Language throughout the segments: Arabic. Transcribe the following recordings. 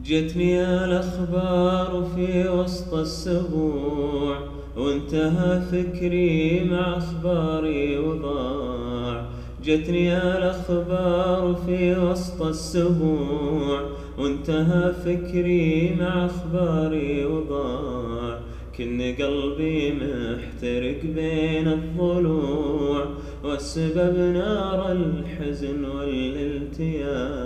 جتني الأخبار في وسط السبوع وانتهى فكري مع أخباري وضاع. جتني الأخبار في وسط السبوع وانتهى فكري مع أخباري وضاع. كن قلبي محترق بين الضلوع والسبب نار الحزن والالتياع.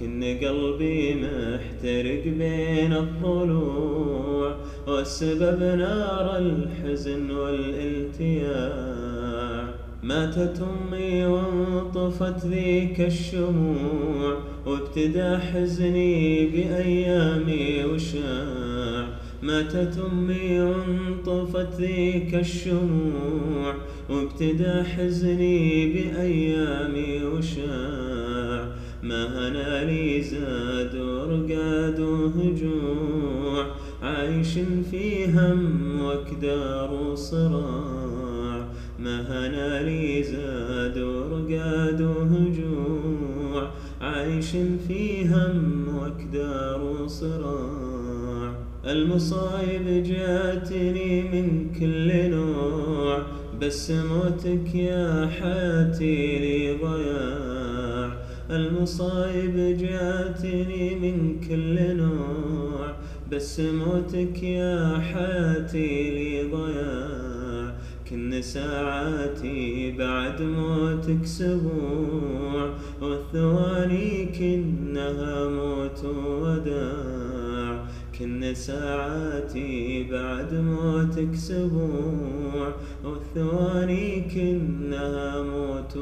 كن قلبي محترق بين الضلوع والسبب نار الحزن والالتياع. ماتت أمي وانطفت ذيك الشموع وابتدى حزني بأيامي وشاع. ماتت أمي وانطفت ذيك الشموع وابتدى حزني بأيامي وشاع. ما هنا لي زاد ورقاد وهجوع عايش في هم وكدار وصراع ما هنا لي زاد ورقاد وهجوع عايش في هم وكدار وصراع المصايب جاتني من كل نوع بس موتك يا حياتي لي ضياع المصايب جاتني من كل نوع بس موتك يا حياتي لي ضياع. كن ساعاتي بعد موتك سبوع والثواني كنها موت وداع. كن ساعاتي بعد موتك سبوع والثواني كنها موت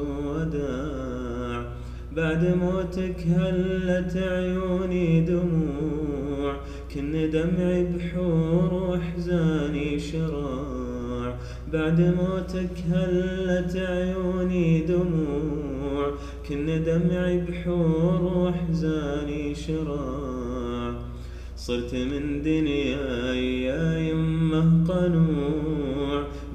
بعد موتك هلت عيوني دموع كن دمعي بحور واحزاني شراع. بعد موتك هلت عيوني دموع كن دمعي بحور واحزاني شراع. صرت من دنياي يا يمه قنوع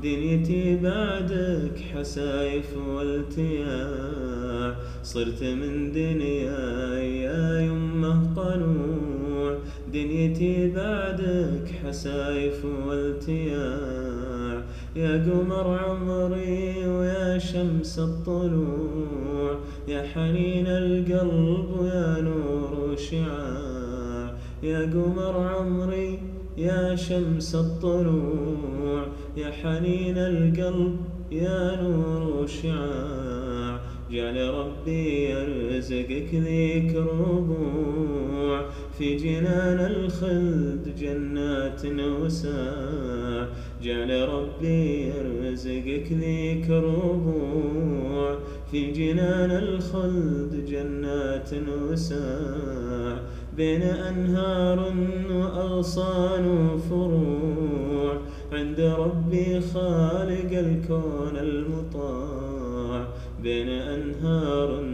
دنيتي بعدك حسايف والتياع. صرت من دنياي يا يمه قنوع. دنيتي بعدك حسايف والتياع. يا قمر عمري ويا شمس الطلوع. يا حنين القلب ويا نور وشعاع يا قمر عمري يا شمس الطلوع يا حنين القلب يا نور وشعاع جعل ربي يرزقك ذيك ربوع في جنان الخلد جنات وساع. جعل ربي يرزقك ذيك ربوع في جنان الخلد جنات وساع. بين أنهار وأغصان وفروع. عند ربي خالق الكون المطاع. بين أنهار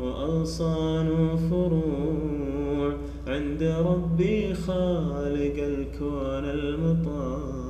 وأغصان وفروع. عند ربي خالق الكون المطاع.